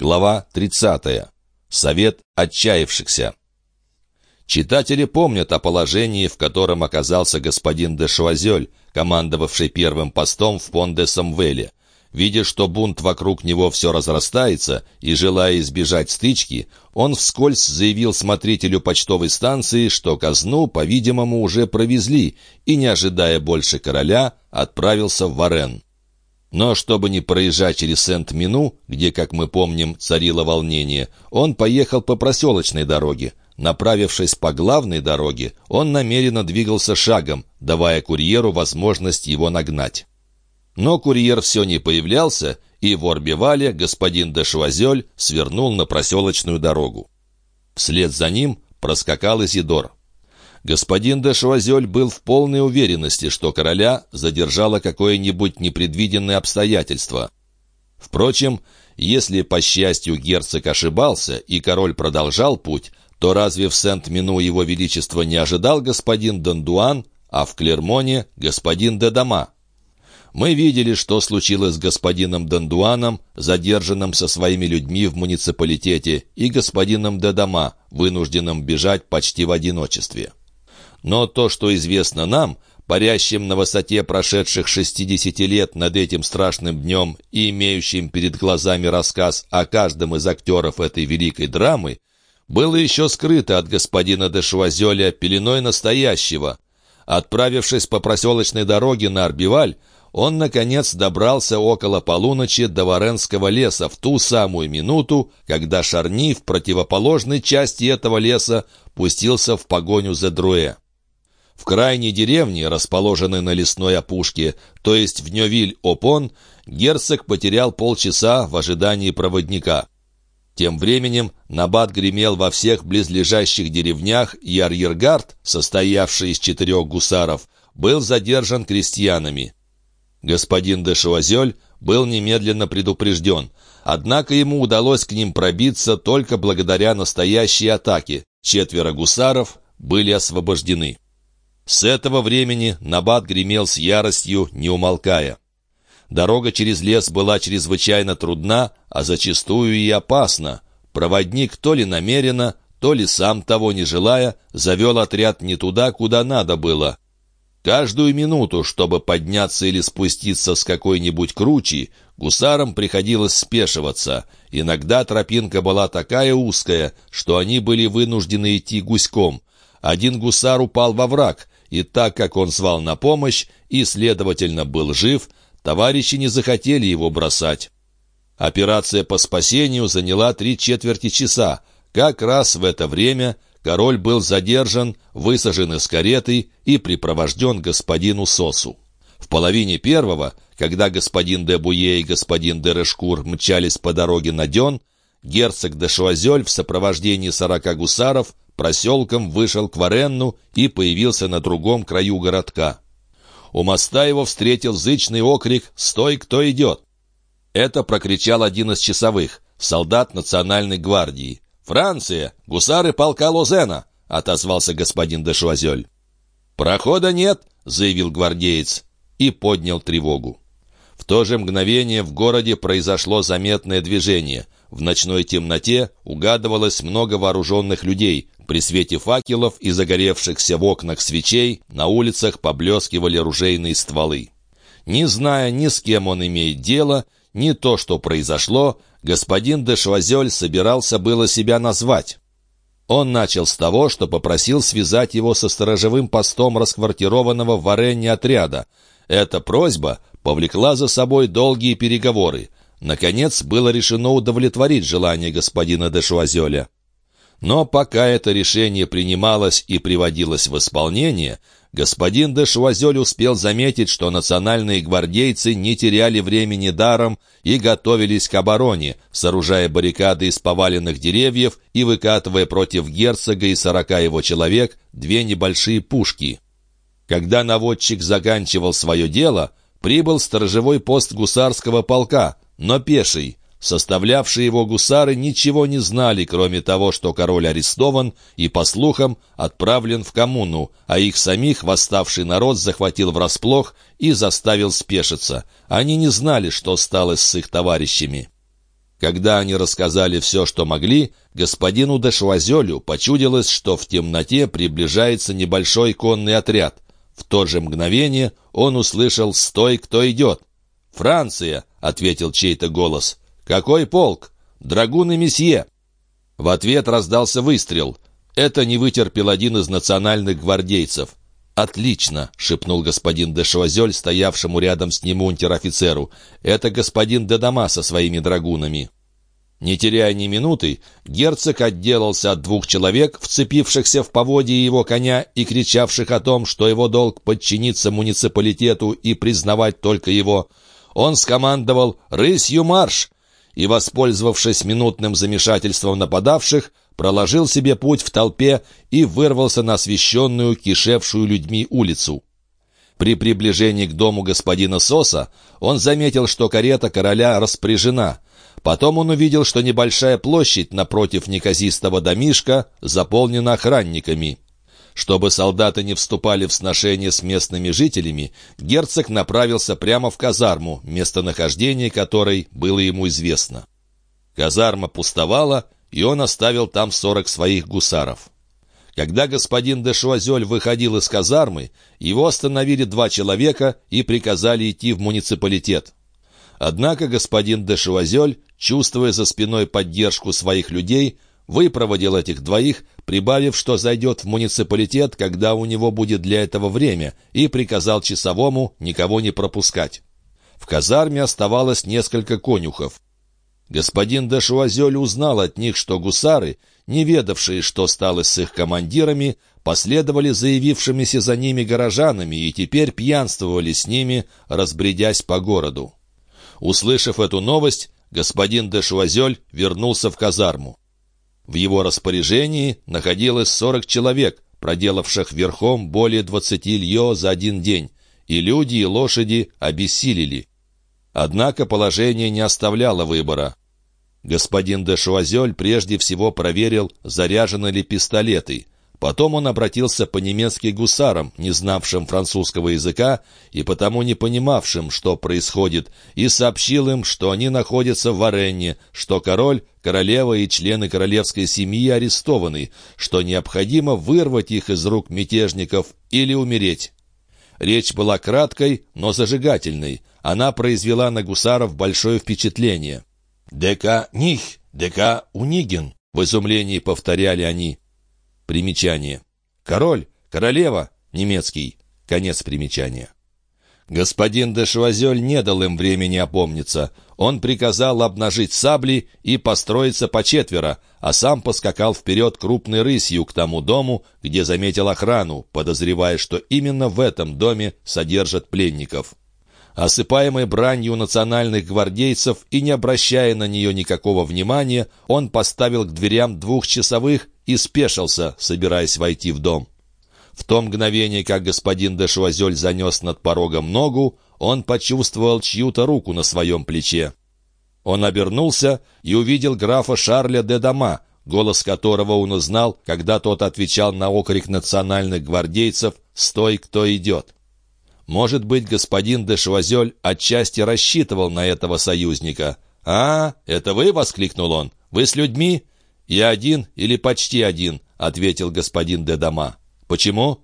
Глава 30. Совет отчаявшихся. Читатели помнят о положении, в котором оказался господин де Шуазель, командовавший первым постом в Пон-де-Самвеле. Видя, что бунт вокруг него все разрастается, и желая избежать стычки, он вскользь заявил смотрителю почтовой станции, что казну, по-видимому, уже провезли, и, не ожидая больше короля, отправился в Варен. Но чтобы не проезжать через Сент-Мину, где, как мы помним, царило волнение, он поехал по проселочной дороге. Направившись по главной дороге, он намеренно двигался шагом, давая курьеру возможность его нагнать. Но курьер все не появлялся, и в Орбивале господин де Швазель свернул на проселочную дорогу. Вслед за ним проскакал Изидор. Господин де Шуазель был в полной уверенности, что короля задержало какое-нибудь непредвиденное обстоятельство. Впрочем, если, по счастью, герцог ошибался, и король продолжал путь, то разве в Сент-Мину его величество не ожидал господин Дандуан, а в Клермоне — господин де Дама? Мы видели, что случилось с господином Дандуаном, задержанным со своими людьми в муниципалитете, и господином де Дама, вынужденным бежать почти в одиночестве. Но то, что известно нам, парящим на высоте прошедших 60 лет над этим страшным днем и имеющим перед глазами рассказ о каждом из актеров этой великой драмы, было еще скрыто от господина де Шуазеля пеленой настоящего. Отправившись по проселочной дороге на Арбиваль, он, наконец, добрался около полуночи до Варенского леса в ту самую минуту, когда Шарни в противоположной части этого леса пустился в погоню за Друэ. В крайней деревне, расположенной на лесной опушке, то есть в Нёвиль-Опон, герцог потерял полчаса в ожидании проводника. Тем временем набат гремел во всех близлежащих деревнях, и арьергард, состоявший из четырех гусаров, был задержан крестьянами. Господин де Шуазель был немедленно предупрежден, однако ему удалось к ним пробиться только благодаря настоящей атаке. Четверо гусаров были освобождены. С этого времени Набат гремел с яростью, не умолкая. Дорога через лес была чрезвычайно трудна, а зачастую и опасна. Проводник то ли намеренно, то ли сам того не желая, завел отряд не туда, куда надо было. Каждую минуту, чтобы подняться или спуститься с какой-нибудь кручи, гусарам приходилось спешиваться. Иногда тропинка была такая узкая, что они были вынуждены идти гуськом. Один гусар упал во враг, и так как он звал на помощь и, следовательно, был жив, товарищи не захотели его бросать. Операция по спасению заняла три четверти часа. Как раз в это время король был задержан, высажен из кареты и припровожден господину Сосу. В половине первого, когда господин де Буе и господин де Решкур мчались по дороге на Ден, герцог де Шуазель в сопровождении сорока гусаров проселком вышел к Варенну и появился на другом краю городка. У моста его встретил зычный окрик «Стой, кто идет!». Это прокричал один из часовых, солдат национальной гвардии. «Франция! Гусары полка Лозена!» — отозвался господин де Шуазель. «Прохода нет!» — заявил гвардеец и поднял тревогу. В то же мгновение в городе произошло заметное движение. В ночной темноте угадывалось много вооруженных людей. При свете факелов и загоревшихся в окнах свечей на улицах поблескивали ружейные стволы. Не зная ни с кем он имеет дело, ни то, что произошло, господин де Швазель собирался было себя назвать. Он начал с того, что попросил связать его со сторожевым постом расквартированного в Варенне отряда. Эта просьба повлекла за собой долгие переговоры. Наконец, было решено удовлетворить желание господина де Шуазеля. Но пока это решение принималось и приводилось в исполнение, господин де Шуазель успел заметить, что национальные гвардейцы не теряли времени даром и готовились к обороне, сооружая баррикады из поваленных деревьев и выкатывая против герцога и сорока его человек две небольшие пушки. Когда наводчик заканчивал свое дело, прибыл сторожевой пост гусарского полка, но пеший. Составлявшие его гусары ничего не знали, кроме того, что король арестован и, по слухам, отправлен в коммуну, а их самих восставший народ захватил врасплох и заставил спешиться. Они не знали, что стало с их товарищами. Когда они рассказали все, что могли, господину де Швазелю почудилось, что в темноте приближается небольшой конный отряд. В то же мгновение он услышал «Стой, кто идет!» «Франция!» — ответил чей-то голос. «Какой полк?» «Драгуны месье!» В ответ раздался выстрел. Это не вытерпел один из национальных гвардейцев. «Отлично!» — шепнул господин де Шуазель, стоявшему рядом с ним унтер-офицеру. «Это господин Дедама со своими драгунами». Не теряя ни минуты, герцог отделался от двух человек, вцепившихся в поводье его коня и кричавших о том, что его долг подчиниться муниципалитету и признавать только его. Он скомандовал «Рысью марш!» и, воспользовавшись минутным замешательством нападавших, проложил себе путь в толпе и вырвался на освещенную, кишевшую людьми улицу. При приближении к дому господина Соса он заметил, что карета короля распряжена. Потом он увидел, что небольшая площадь напротив неказистого домишка заполнена охранниками. Чтобы солдаты не вступали в сношение с местными жителями, герцог направился прямо в казарму, местонахождение которой было ему известно. Казарма пустовала, и он оставил там сорок своих гусаров. Когда господин де Шуазель выходил из казармы, его остановили два человека и приказали идти в муниципалитет. Однако господин де Шуазель, чувствуя за спиной поддержку своих людей, выпроводил этих двоих, прибавив, что зайдет в муниципалитет, когда у него будет для этого время, и приказал часовому никого не пропускать. В казарме оставалось несколько конюхов. Господин де Шуазель узнал от них, что гусары, не ведавшие, что стало с их командирами, последовали заявившимися за ними горожанами и теперь пьянствовали с ними, разбредясь по городу. Услышав эту новость, господин де Шуазель вернулся в казарму. В его распоряжении находилось сорок человек, проделавших верхом более двадцати лье за один день, и люди и лошади обессилели. Однако положение не оставляло выбора. Господин де Шуазель прежде всего проверил, заряжены ли пистолеты. Потом он обратился по-немецки гусарам, не знавшим французского языка и потому не понимавшим, что происходит, и сообщил им, что они находятся в Варенне, что король, королева и члены королевской семьи арестованы, что необходимо вырвать их из рук мятежников или умереть. Речь была краткой, но зажигательной. Она произвела на гусаров большое впечатление. «Дека них, дека униген», — в изумлении повторяли они. Примечание. «Король, королева», немецкий. Конец примечания. Господин де Швазель не дал им времени опомниться. Он приказал обнажить сабли и построиться по четверо, а сам поскакал вперед крупной рысью к тому дому, где заметил охрану, подозревая, что именно в этом доме содержат пленников. Осыпаемый бранью национальных гвардейцев и не обращая на нее никакого внимания, он поставил к дверям двух часовых и спешился, собираясь войти в дом. В то мгновение, как господин де Шуазель занес над порогом ногу, он почувствовал чью-то руку на своем плече. Он обернулся и увидел графа Шарля де Дама, голос которого он узнал, когда тот отвечал на окрик национальных гвардейцев «Стой, кто идет!». Может быть, господин де Швазель отчасти рассчитывал на этого союзника. «А, это вы?» — воскликнул он. «Вы с людьми?» «Я один или почти один», — ответил господин де Дома. «Почему?»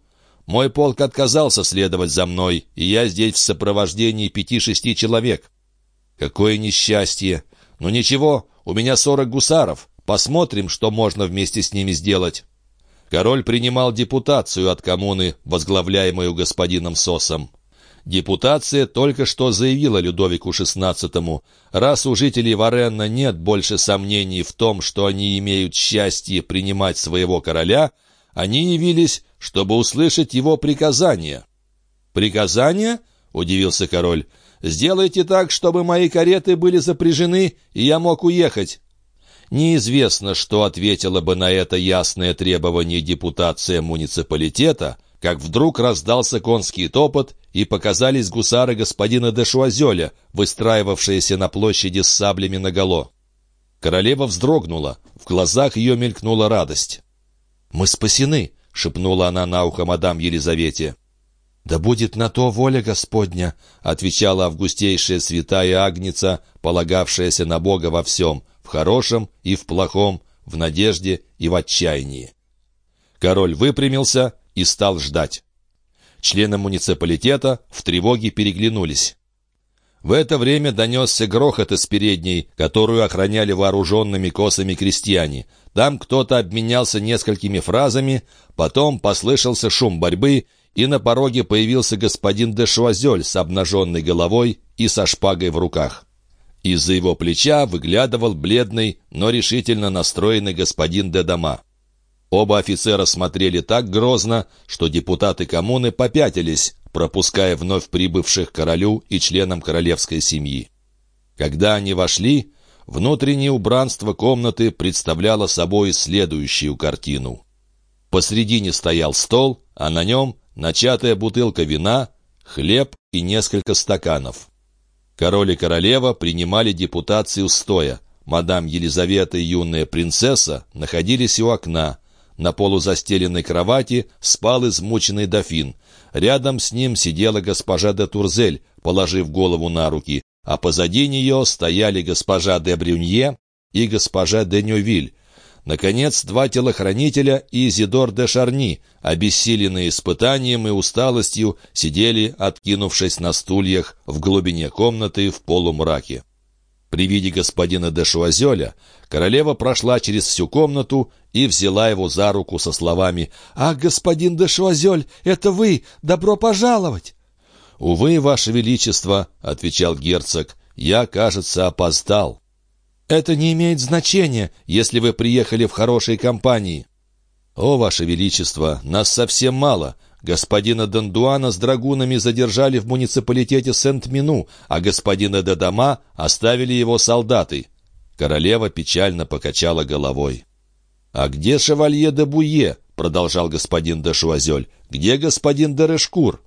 «Мой полк отказался следовать за мной, и я здесь в сопровождении пяти-шести человек». «Какое несчастье! Ну ничего, у меня сорок гусаров. Посмотрим, что можно вместе с ними сделать». Король принимал депутацию от коммуны, возглавляемую господином Сосом. Депутация только что заявила Людовику XVI, раз у жителей Варенна нет больше сомнений в том, что они имеют счастье принимать своего короля, они явились, чтобы услышать его приказания. «Приказания?» — удивился король. «Сделайте так, чтобы мои кареты были запряжены, и я мог уехать». Неизвестно, что ответила бы на это ясное требование депутация муниципалитета, как вдруг раздался конский топот, и показались гусары господина де Шуазеля, выстраивавшиеся на площади с саблями наголо. Королева вздрогнула, в глазах ее мелькнула радость. «Мы спасены!» — шепнула она на ухо мадам Елизавете. «Да будет на то воля Господня!» — отвечала августейшая святая Агница, полагавшаяся на Бога во всем — хорошем и в плохом, в надежде и в отчаянии. Король выпрямился и стал ждать. Члены муниципалитета в тревоге переглянулись. В это время донесся грохот из передней, которую охраняли вооруженными косами крестьяне. Там кто-то обменялся несколькими фразами, потом послышался шум борьбы, и на пороге появился господин де Шуазель с обнаженной головой и со шпагой в руках. Из-за его плеча выглядывал бледный, но решительно настроенный господин де Дома. Оба офицера смотрели так грозно, что депутаты коммуны попятились, пропуская вновь прибывших королю и членам королевской семьи. Когда они вошли, внутреннее убранство комнаты представляло собой следующую картину. Посредине стоял стол, а на нем начатая бутылка вина, хлеб и несколько стаканов. Король и королева принимали депутацию стоя. Мадам Елизавета и юная принцесса находились у окна, на полузастеленной кровати спал измученный дофин. Рядом с ним сидела госпожа де Турзель, положив голову на руки, а позади нее стояли госпожа де Брюнье и госпожа де Нювиль. Наконец, два телохранителя и Изидор де Шарни, обессиленные испытанием и усталостью, сидели, откинувшись на стульях, в глубине комнаты в полумраке. При виде господина де Шуазеля королева прошла через всю комнату и взяла его за руку со словами «Ах, господин де Шуазель, это вы! Добро пожаловать!» «Увы, ваше величество», — отвечал герцог, — «я, кажется, опоздал». «Это не имеет значения, если вы приехали в хорошей компании». «О, ваше величество, нас совсем мало. Господина Дандуана с драгунами задержали в муниципалитете Сент-Мину, а господина Дадама оставили его солдаты. Королева печально покачала головой. «А где шевалье де Буе?» — продолжал господин де Шуазель. «Где господин де Решкур?»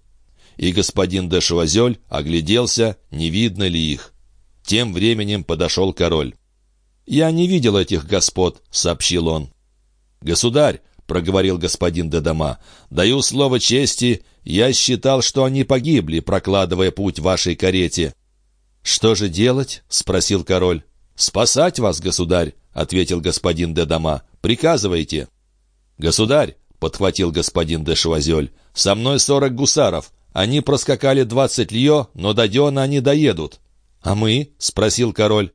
И господин де Шуазель огляделся, не видно ли их. Тем временем подошел король. «Я не видел этих господ», — сообщил он. «Государь», — проговорил господин Дедама. «Даю слово чести, я считал, что они погибли, прокладывая путь вашей карете». «Что же делать?» — спросил король. «Спасать вас, государь», — ответил господин Дедама. «Приказывайте». «Государь», — подхватил господин де Швазель, — «со мной сорок гусаров. Они проскакали двадцать лье, но до Диона они доедут». «А мы?» — спросил король.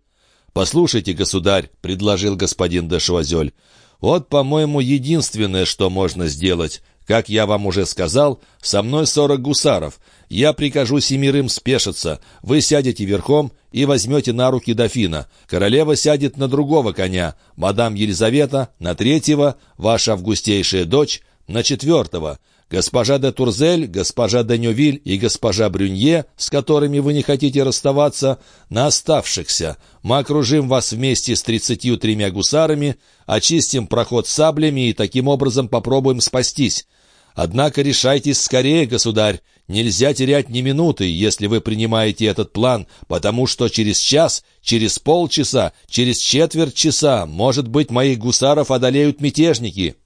«Послушайте, государь», — предложил господин де Швазель, вот, по-моему, единственное, что можно сделать. Как я вам уже сказал, со мной сорок гусаров. Я прикажу семерым спешиться. Вы сядете верхом и возьмете на руки дофина. Королева сядет на другого коня, мадам Елизавета — на третьего, ваша августейшая дочь — на четвертого. Госпожа де Турзель, госпожа де Нювиль и госпожа Брюнье, с которыми вы не хотите расставаться, на оставшихся. Мы окружим вас вместе с тридцатью тремя гусарами, очистим проход саблями и таким образом попробуем спастись. Однако решайтесь скорее, государь. Нельзя терять ни минуты, если вы принимаете этот план, потому что через час, через полчаса, через четверть часа, может быть, моих гусаров одолеют мятежники».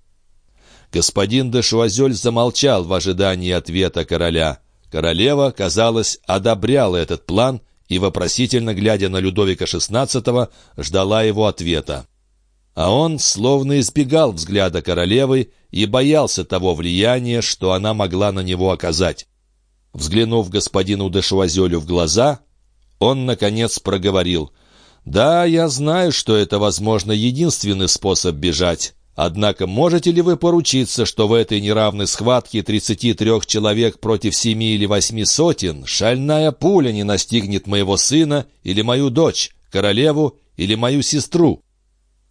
Господин де Шуазель замолчал в ожидании ответа короля. Королева, казалось, одобряла этот план и, вопросительно глядя на Людовика XVI, ждала его ответа. А он словно избегал взгляда королевы и боялся того влияния, что она могла на него оказать. Взглянув господину де Шуазелю в глаза, он, наконец, проговорил. «Да, я знаю, что это, возможно, единственный способ бежать. Однако можете ли вы поручиться, что в этой неравной схватке 33 человек против семи или восьми сотен шальная пуля не настигнет моего сына или мою дочь, королеву или мою сестру?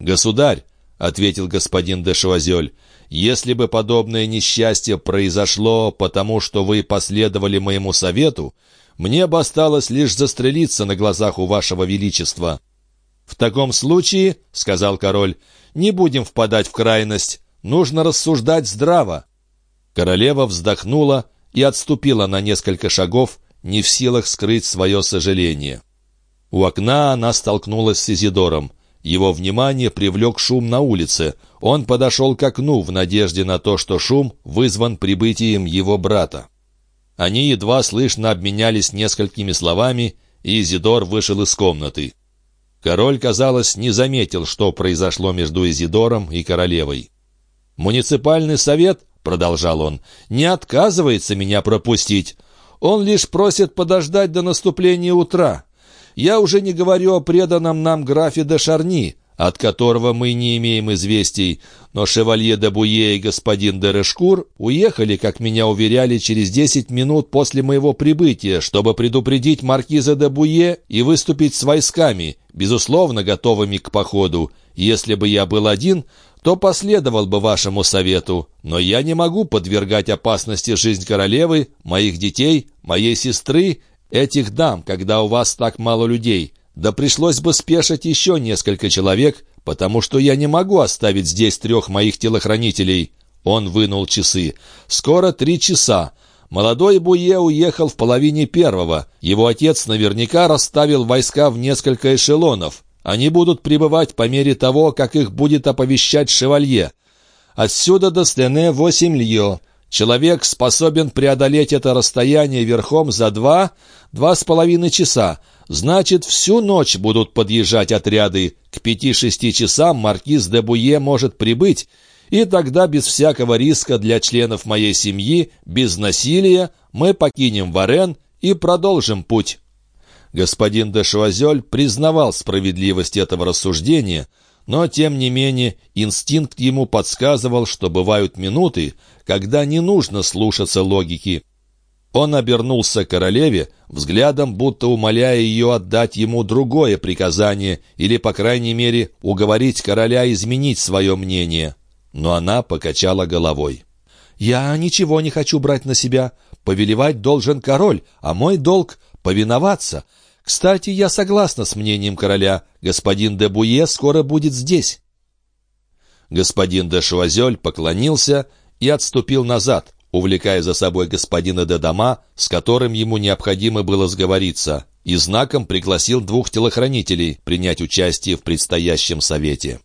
«Государь», — ответил господин де Швазель, «если бы подобное несчастье произошло потому, что вы последовали моему совету, мне бы осталось лишь застрелиться на глазах у вашего величества». «В таком случае, — сказал король, — не будем впадать в крайность. Нужно рассуждать здраво». Королева вздохнула и отступила на несколько шагов, не в силах скрыть свое сожаление. У окна она столкнулась с Изидором. Его внимание привлек шум на улице. Он подошел к окну в надежде на то, что шум вызван прибытием его брата. Они едва слышно обменялись несколькими словами, и Изидор вышел из комнаты. Король, казалось, не заметил, что произошло между Изидором и королевой. «Муниципальный совет», — продолжал он, — «не отказывается меня пропустить. Он лишь просит подождать до наступления утра. Я уже не говорю о преданном нам графе де Шарни, от которого мы не имеем известий, но шевалье де Буе и господин де Решкур уехали, как меня уверяли, через десять минут после моего прибытия, чтобы предупредить маркиза де Буе и выступить с войсками, безусловно, готовыми к походу. Если бы я был один, то последовал бы вашему совету, но я не могу подвергать опасности жизнь королевы, моих детей, моей сестры, этих дам, когда у вас так мало людей. Да пришлось бы спешить еще несколько человек, потому что я не могу оставить здесь трех моих телохранителей». Он вынул часы. «Скоро три часа. Молодой Буе уехал в половине первого. Его отец наверняка расставил войска в несколько эшелонов. Они будут прибывать по мере того, как их будет оповещать шевалье. Отсюда до Стене восемь льё. Человек способен преодолеть это расстояние верхом за два, два с половиной часа. Значит, всю ночь будут подъезжать отряды. К пяти-шести часам маркиз де Буе может прибыть, и тогда без всякого риска для членов моей семьи, без насилия, мы покинем Варен и продолжим путь». Господин де Шуазель признавал справедливость этого рассуждения, но, тем не менее, инстинкт ему подсказывал, что бывают минуты, когда не нужно слушаться логики. Он обернулся к королеве, взглядом будто умоляя ее отдать ему другое приказание или, по крайней мере, уговорить короля изменить свое мнение. Но она покачала головой. «Я ничего не хочу брать на себя. Повелевать должен король, а мой долг — повиноваться. Кстати, я согласна с мнением короля. Господин де Буе скоро будет здесь». Господин де Шуазель поклонился и отступил назад, увлекая за собой господина де Дома, с которым ему необходимо было сговориться, и знаком пригласил двух телохранителей принять участие в предстоящем совете.